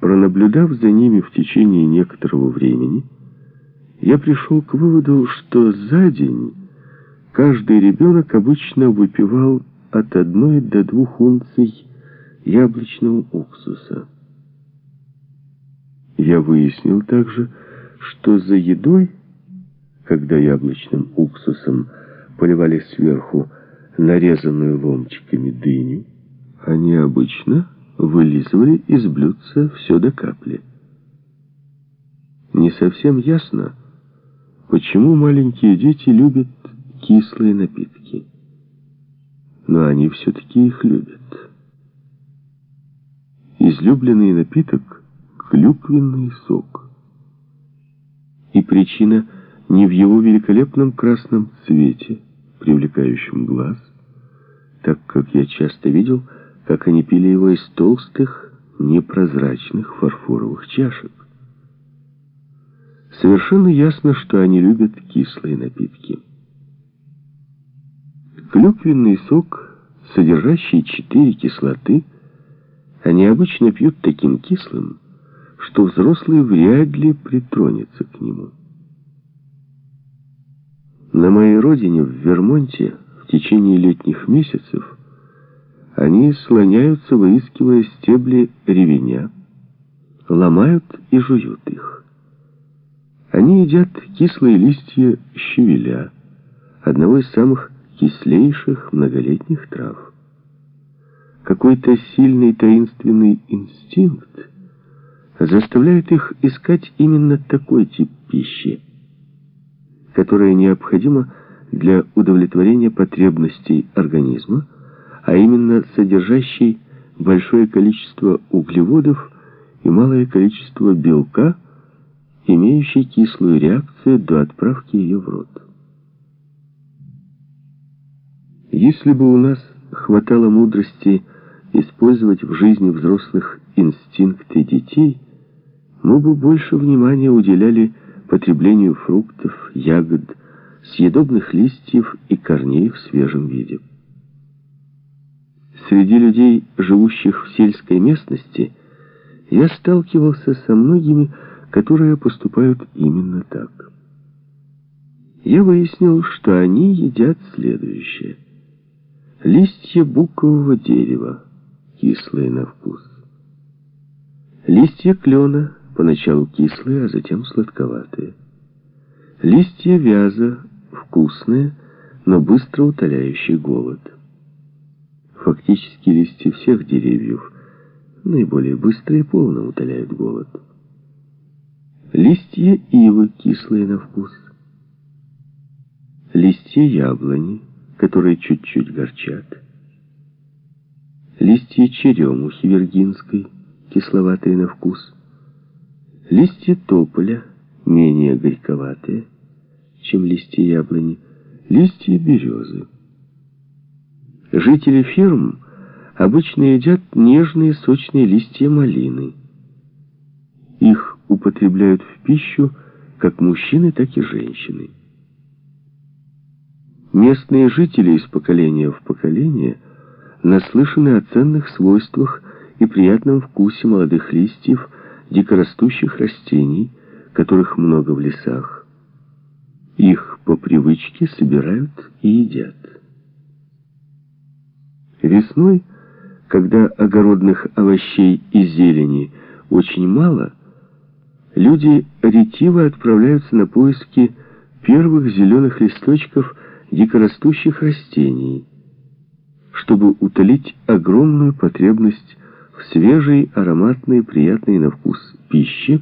Пронаблюдав за ними в течение некоторого времени, я пришел к выводу, что за день каждый ребенок обычно выпивал от одной до двух унций яблочного уксуса. Я выяснил также, что за едой, когда яблочным уксусом поливали сверху нарезанную ломтиками дыню, они обычно вылизывали из блюдца все до капли. Не совсем ясно, почему маленькие дети любят кислые напитки. Но они все-таки их любят. Излюбленный напиток — клюквенный сок. И причина не в его великолепном красном цвете, привлекающем глаз, так как я часто видел, как они пили его из толстых, непрозрачных фарфоровых чашек. Совершенно ясно, что они любят кислые напитки. Клюквенный сок, содержащий четыре кислоты, они обычно пьют таким кислым, что взрослый вряд ли притронется к нему. На моей родине, в Вермонте, в течение летних месяцев, они слоняются, выискивая стебли ревеня, ломают и жуют их. Они едят кислые листья щавеля, одного из самых кислейших многолетних трав. Какой-то сильный таинственный инстинкт заставляет их искать именно такой тип пищи, которая необходима для удовлетворения потребностей организма, а именно содержащий большое количество углеводов и малое количество белка, имеющий кислую реакцию до отправки ее в рот. Если бы у нас хватало мудрости использовать в жизни взрослых инстинкты детей, мы бы больше внимания уделяли потреблению фруктов, ягод, съедобных листьев и корней в свежем виде. Среди людей, живущих в сельской местности, я сталкивался со многими, которые поступают именно так. Я выяснил, что они едят следующее. Листья букового дерева, кислые на вкус. Листья клена, поначалу кислые, а затем сладковатые. Листья вяза, вкусные, но быстро утоляющие голод. Фактически листья всех деревьев наиболее быстро и полно утоляют голод. Листья ивы кислые на вкус. Листья яблони, которые чуть-чуть горчат. Листья черемухи виргинской, кисловатые на вкус. Листья тополя, менее горьковатые, чем листья яблони. Листья березы. Жители ферм обычно едят нежные сочные листья малины. Их употребляют в пищу как мужчины, так и женщины. Местные жители из поколения в поколение наслышаны о ценных свойствах и приятном вкусе молодых листьев дикорастущих растений, которых много в лесах. Их по привычке собирают и едят. Весной, когда огородных овощей и зелени очень мало, люди ретиво отправляются на поиски первых зеленых листочков дикорастущих растений, чтобы утолить огромную потребность в свежей, ароматной, приятной на вкус пище,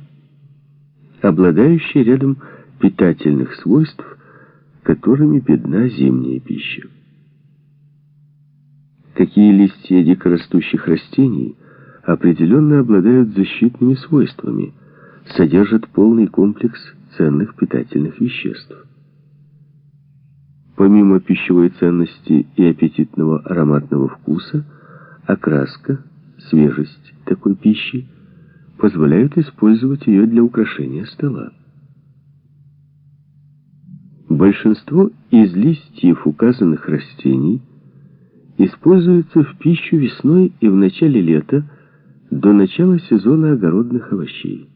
обладающей рядом питательных свойств, которыми бедна зимняя пища. Такие листья дикорастущих растений определенно обладают защитными свойствами, содержат полный комплекс ценных питательных веществ. Помимо пищевой ценности и аппетитного ароматного вкуса, окраска, свежесть такой пищи позволяют использовать ее для украшения стола. Большинство из листьев указанных растений – используется в пищу весной и в начале лета до начала сезона огородных овощей.